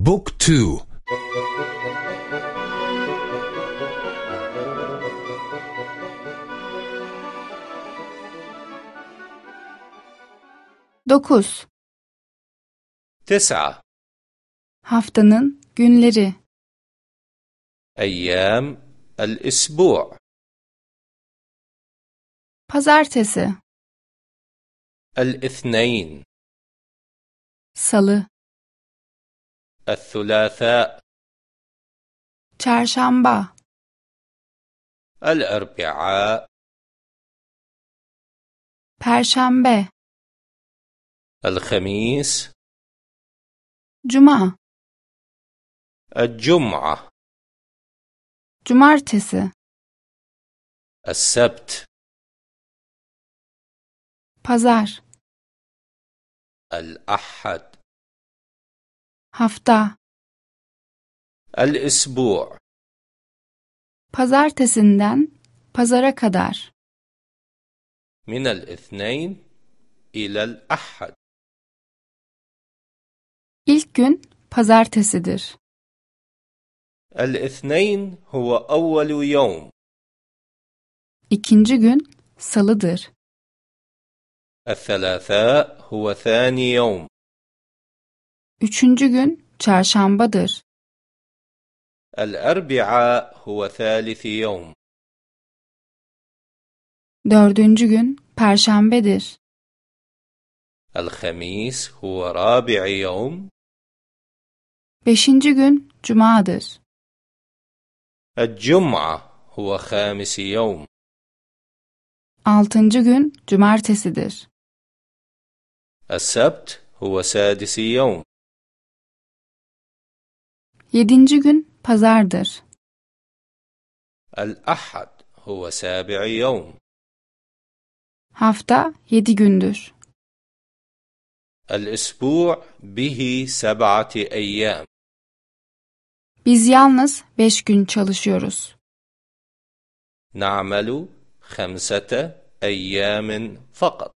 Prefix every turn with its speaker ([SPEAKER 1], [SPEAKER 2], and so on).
[SPEAKER 1] بوك تو
[SPEAKER 2] Dokuz.
[SPEAKER 3] تسعة
[SPEAKER 2] Haftanın günleri.
[SPEAKER 3] أيام الأسبوع
[SPEAKER 2] Pazartesi,
[SPEAKER 3] الاثنين
[SPEAKER 2] Salı,
[SPEAKER 3] الثلاثاء.
[SPEAKER 2] Çarşamba,
[SPEAKER 3] الأربعاء.
[SPEAKER 2] Perşembe,
[SPEAKER 3] الخميس.
[SPEAKER 2] Cuma,
[SPEAKER 3] الجمعة.
[SPEAKER 2] Cumartesi,
[SPEAKER 3] السبت.
[SPEAKER 2] Pazar,
[SPEAKER 3] الأحد.
[SPEAKER 2] Hafta,
[SPEAKER 3] الأسبوع
[SPEAKER 2] Pazartesinden Pazara kadar.
[SPEAKER 3] من الاثنين إلى الأحد
[SPEAKER 2] İlk gün Pazartesidir.
[SPEAKER 3] الاثنين هو أول يوم
[SPEAKER 2] İkinci gün Salıdır.
[SPEAKER 3] الثلاثاء هو ثاني يوم
[SPEAKER 2] Üçüncü gün çarşambadır.
[SPEAKER 3] El-erbi'a huve thalithi yevm.
[SPEAKER 2] Dördüncü gün perşembedir.
[SPEAKER 3] El-hamis huve rabi'i yevm.
[SPEAKER 2] Beşinci gün cumadır.
[SPEAKER 3] El-cum'a huve hamisi yevm.
[SPEAKER 2] Altıncı gün cumartesidir.
[SPEAKER 3] Es-sebt huve sadisi yevm.
[SPEAKER 2] Yedinci gün pazardır.
[SPEAKER 3] El-Ahad huve sâbi'i yevm.
[SPEAKER 2] Hafta yedi gündür.
[SPEAKER 3] El-İsbu' bihi seb'ati eyyâm.
[SPEAKER 2] Biz yalnız beş gün çalışıyoruz.
[SPEAKER 3] Na'melu khamsete eyyamin fakat.